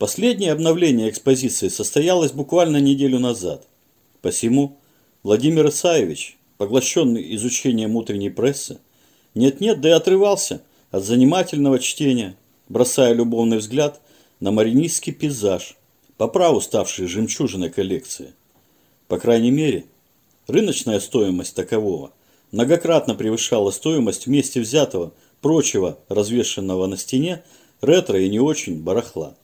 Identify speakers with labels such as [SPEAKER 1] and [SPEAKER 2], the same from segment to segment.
[SPEAKER 1] Последнее обновление экспозиции состоялось буквально неделю назад. Посему Владимир Исаевич, поглощенный изучением утренней прессы, нет-нет, да и отрывался от занимательного чтения, бросая любовный взгляд на маринистский пейзаж, по праву ставший жемчужиной коллекции. По крайней мере, рыночная стоимость такового многократно превышала стоимость вместе взятого прочего развешенного на стене ретро и не очень барахла.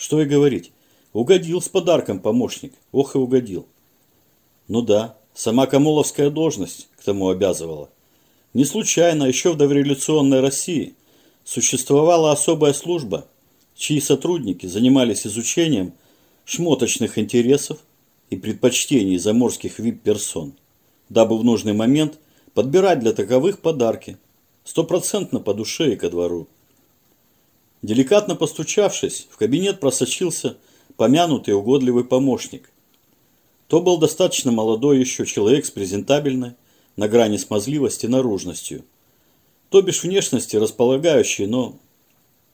[SPEAKER 1] Что и говорить, угодил с подарком помощник, ох и угодил. Ну да, сама Камоловская должность к тому обязывала. Не случайно еще в дореволюционной России существовала особая служба, чьи сотрудники занимались изучением шмоточных интересов и предпочтений заморских вип-персон, дабы в нужный момент подбирать для таковых подарки, стопроцентно по душе и ко двору. Деликатно постучавшись, в кабинет просочился помянутый угодливый помощник. То был достаточно молодой еще человек с презентабельной, на грани смазливости наружностью. То бишь внешности располагающей, но...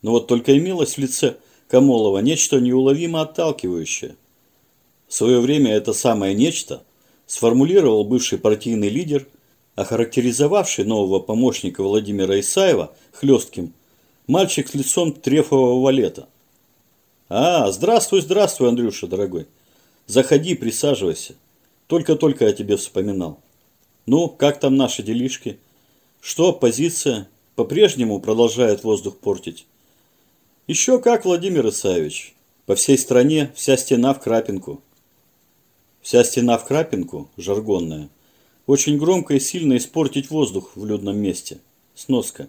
[SPEAKER 1] Но вот только имелось в лице Камолова нечто неуловимо отталкивающее. В свое время это самое нечто сформулировал бывший партийный лидер, охарактеризовавший нового помощника Владимира Исаева хлестким Мальчик с лицом трефового валета. А, здравствуй, здравствуй, Андрюша, дорогой. Заходи, присаживайся. Только-только я тебе вспоминал. Ну, как там наши делишки? Что, позиция по-прежнему продолжает воздух портить? Еще как, Владимир Исаевич. По всей стране вся стена в крапинку. Вся стена в крапинку, жаргонная, очень громко и сильно испортить воздух в людном месте. Сноска.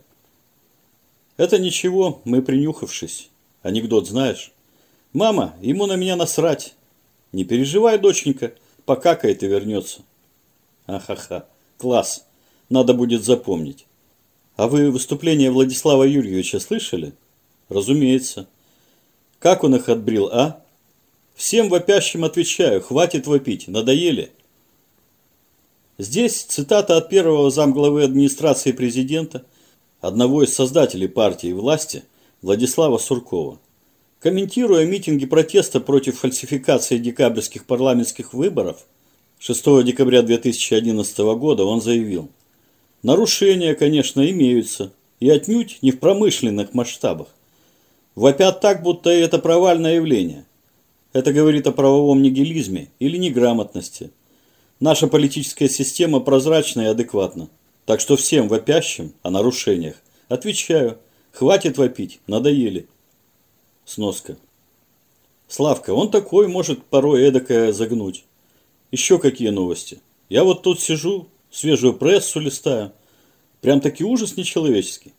[SPEAKER 1] Это ничего, мы принюхавшись. Анекдот знаешь? Мама, ему на меня насрать. Не переживай, доченька, покакает и вернется. Ахаха, класс. Надо будет запомнить. А вы выступление Владислава Юрьевича слышали? Разумеется. Как он их отбрил, а? Всем вопящим отвечаю, хватит вопить, надоели. Здесь цитата от первого замглавы администрации президента – одного из создателей партии власти Владислава Суркова. Комментируя митинги протеста против фальсификации декабрьских парламентских выборов 6 декабря 2011 года, он заявил, нарушения, конечно, имеются, и отнюдь не в промышленных масштабах. Вопят так, будто это провальное явление. Это говорит о правовом нигилизме или неграмотности. Наша политическая система прозрачна и адекватна. Так что всем вопящим о нарушениях отвечаю, хватит вопить, надоели. Сноска. Славка, он такой может порой эдакое загнуть. Еще какие новости? Я вот тут сижу, свежую прессу листаю. Прям таки ужас нечеловеческий.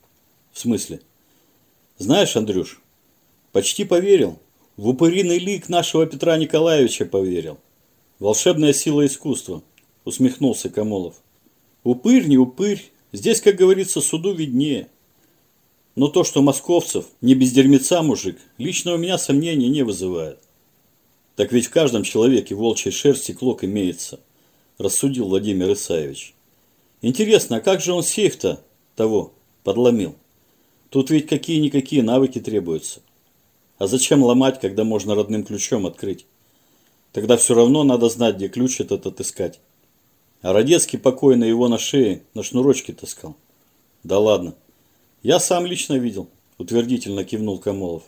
[SPEAKER 1] В смысле? Знаешь, Андрюш, почти поверил. В упыриный лик нашего Петра Николаевича поверил. Волшебная сила искусства, усмехнулся Камолов. Упырь, не упырь, здесь, как говорится, суду виднее. Но то, что московцев не без дерьмеца мужик, лично у меня сомнений не вызывает. Так ведь в каждом человеке волчьей шерсти клок имеется, рассудил Владимир Исаевич. Интересно, а как же он сейф-то того подломил? Тут ведь какие-никакие навыки требуются. А зачем ломать, когда можно родным ключом открыть? Тогда все равно надо знать, где ключ этот отыскать. А Родецкий покойно его на шее на шнурочке таскал. Да ладно. Я сам лично видел, утвердительно кивнул Камолов.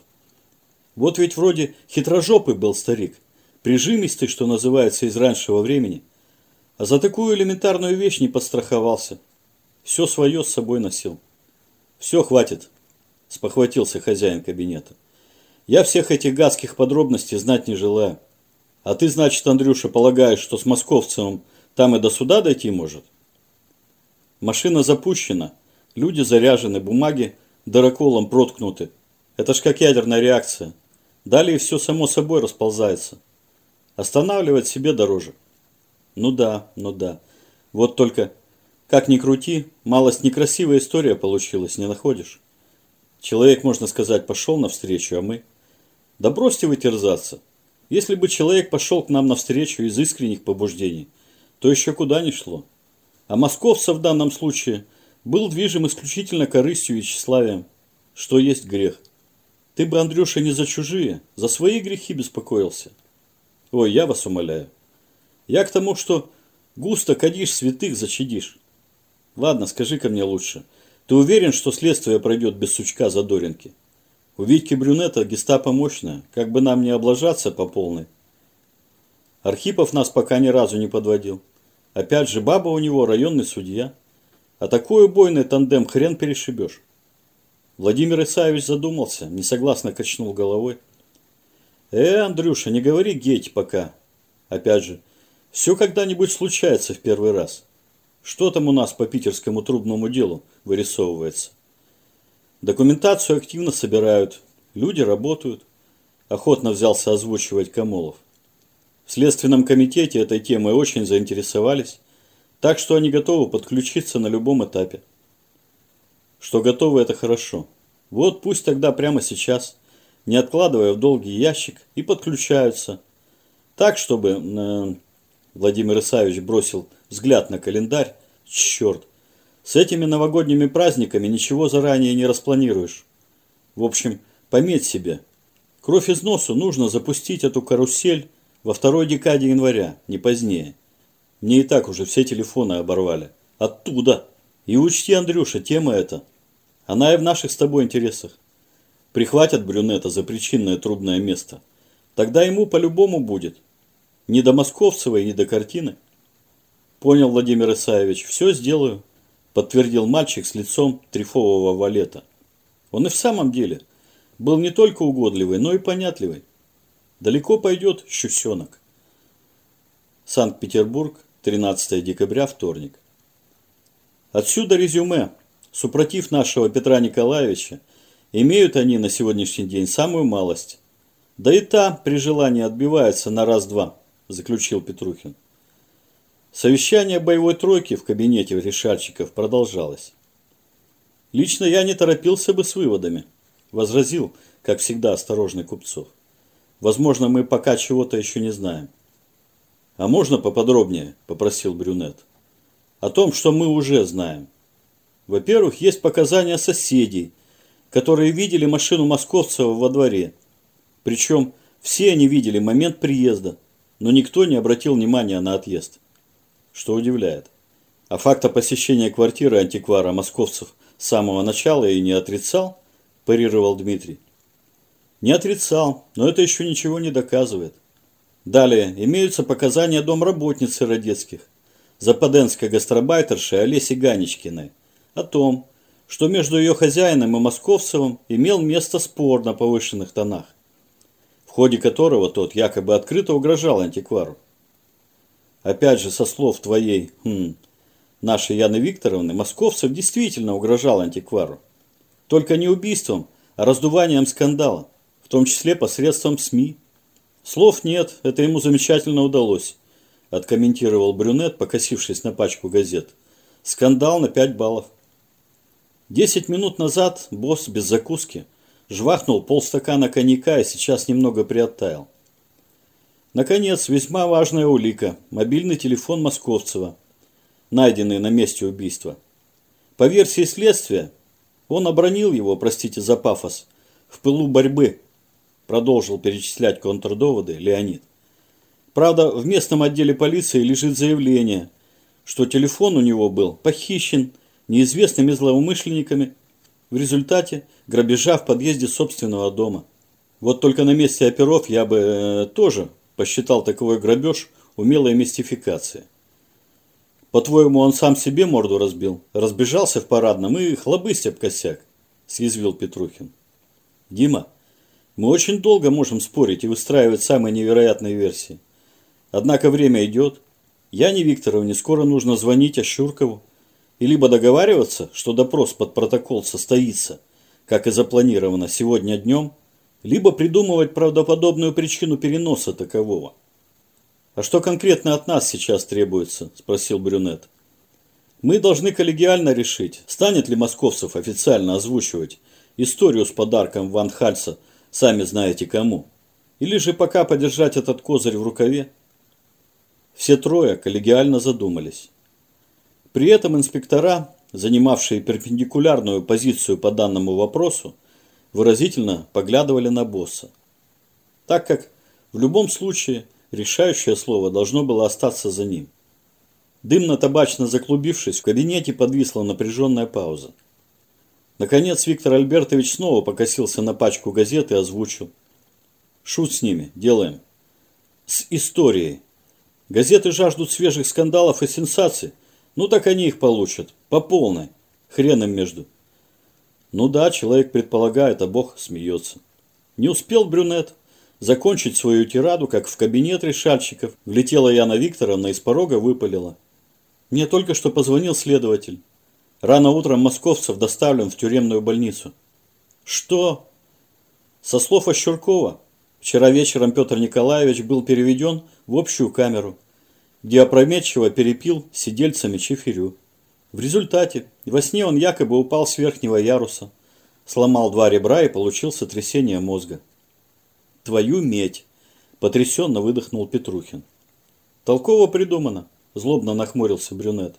[SPEAKER 1] Вот ведь вроде хитрожопый был старик, прижимистый, что называется, из раньшего времени. А за такую элементарную вещь не подстраховался. Все свое с собой носил. Все, хватит, спохватился хозяин кабинета. Я всех этих гадских подробностей знать не желаю. А ты, значит, Андрюша, полагаешь, что с московцем там и до суда дойти может. Машина запущена, люди заряжены, бумаги дыроколом проткнуты. Это ж как ядерная реакция. Далее все само собой расползается. Останавливать себе дороже. Ну да, ну да. Вот только, как ни крути, малость некрасивая история получилась, не находишь? Человек, можно сказать, пошел навстречу, а мы... Да бросьте вы. Если бы человек пошел к нам навстречу из искренних побуждений – то еще куда ни шло. А московцев в данном случае был движим исключительно корыстью и тщеславием, что есть грех. Ты бы, Андрюша, не за чужие, за свои грехи беспокоился. Ой, я вас умоляю. Я к тому, что густо кадишь, святых зачадишь. Ладно, скажи-ка мне лучше. Ты уверен, что следствие пройдет без сучка Задоринки? У Витьки Брюнета гестапо мощное, как бы нам не облажаться по полной. Архипов нас пока ни разу не подводил. Опять же, баба у него районный судья. А такой убойный тандем хрен перешибешь. Владимир Исаевич задумался, несогласно качнул головой. Э, Андрюша, не говори геть пока. Опять же, все когда-нибудь случается в первый раз. Что там у нас по питерскому трубному делу вырисовывается? Документацию активно собирают, люди работают. Охотно взялся озвучивать Камолов. В Следственном комитете этой темой очень заинтересовались, так что они готовы подключиться на любом этапе. Что готовы, это хорошо. Вот пусть тогда прямо сейчас, не откладывая в долгий ящик, и подключаются. Так, чтобы... Э, Владимир Исаевич бросил взгляд на календарь. Черт, с этими новогодними праздниками ничего заранее не распланируешь. В общем, пометь себе. Кровь из носу нужно запустить эту карусель во второй декаде января, не позднее. Мне и так уже все телефоны оборвали. Оттуда. И учти, Андрюша, тема эта. Она и в наших с тобой интересах. Прихватят брюнета за причинное трудное место. Тогда ему по-любому будет. Ни до Московцевой, ни до картины. Понял, Владимир Исаевич, все сделаю, подтвердил мальчик с лицом трифового валета. Он и в самом деле был не только угодливый, но и понятливый. Далеко пойдет щусенок. Санкт-Петербург, 13 декабря, вторник. Отсюда резюме. Супротив нашего Петра Николаевича, имеют они на сегодняшний день самую малость. Да и та при желании отбивается на раз-два, заключил Петрухин. Совещание боевой тройки в кабинете решальщиков продолжалось. Лично я не торопился бы с выводами, возразил, как всегда, осторожный Купцов. Возможно, мы пока чего-то еще не знаем. А можно поподробнее, попросил Брюнет. О том, что мы уже знаем. Во-первых, есть показания соседей, которые видели машину Московцева во дворе. Причем все они видели момент приезда, но никто не обратил внимания на отъезд что удивляет. А факта посещения квартиры антиквара московцев с самого начала и не отрицал, парировал Дмитрий. Не отрицал, но это еще ничего не доказывает. Далее имеются показания домработницы Родецких, западенской гастробайтерши Олеси Ганечкиной, о том, что между ее хозяином и Московцевым имел место спор на повышенных тонах, в ходе которого тот якобы открыто угрожал антиквару. Опять же, со слов твоей, хм, нашей Яны Викторовны, Московцев действительно угрожал антиквару. Только не убийством, а раздуванием скандала, том числе посредством СМИ. Слов нет, это ему замечательно удалось, откомментировал Брюнет, покосившись на пачку газет. Скандал на 5 баллов. Десять минут назад босс без закуски жвахнул полстакана коньяка и сейчас немного приоттаял. Наконец, весьма важная улика – мобильный телефон Московцева, найденный на месте убийства. По версии следствия, он обронил его, простите за пафос, в пылу борьбы, продолжил перечислять контрдоводы Леонид. Правда, в местном отделе полиции лежит заявление, что телефон у него был похищен неизвестными злоумышленниками в результате грабежа в подъезде собственного дома. Вот только на месте оперов я бы э, тоже посчитал таковой грабеж умелой мистификацией. По-твоему, он сам себе морду разбил, разбежался в парадном и хлобысть об косяк, съязвил Петрухин. Дима, мы очень долго можем спорить и выстраивать самые невероятные версии. Однако время идет. Яне Викторовне скоро нужно звонить Ощуркову и либо договариваться, что допрос под протокол состоится, как и запланировано сегодня днем, либо придумывать правдоподобную причину переноса такового. «А что конкретно от нас сейчас требуется?» – спросил Брюнет. «Мы должны коллегиально решить, станет ли Московцев официально озвучивать историю с подарком Ван Хальса, сами знаете кому, или же пока подержать этот козырь в рукаве?» Все трое коллегиально задумались. При этом инспектора, занимавшие перпендикулярную позицию по данному вопросу, выразительно поглядывали на босса. Так как в любом случае решающее слово должно было остаться за ним. Дымно-табачно заклубившись, в кабинете подвисла напряженная пауза. Наконец Виктор Альбертович снова покосился на пачку газет и озвучил. Шут с ними, делаем. С историей. Газеты жаждут свежих скандалов и сенсаций. Ну так они их получат. По полной. Хрен им между. Ну да, человек предполагает, а Бог смеется. Не успел брюнет закончить свою тираду, как в кабинет решальщиков влетела Яна Викторовна и с порога выпалила. Мне только что позвонил следователь. Рано утром московцев доставлен в тюремную больницу. Что? Со слов Ощуркова, вчера вечером Петр Николаевич был переведен в общую камеру, где опрометчиво перепил сидельцами чефирю. В результате во сне он якобы упал с верхнего яруса, сломал два ребра и получил сотрясение мозга. «Твою медь!» – потрясенно выдохнул Петрухин. «Толково придумано», – злобно нахмурился брюнет.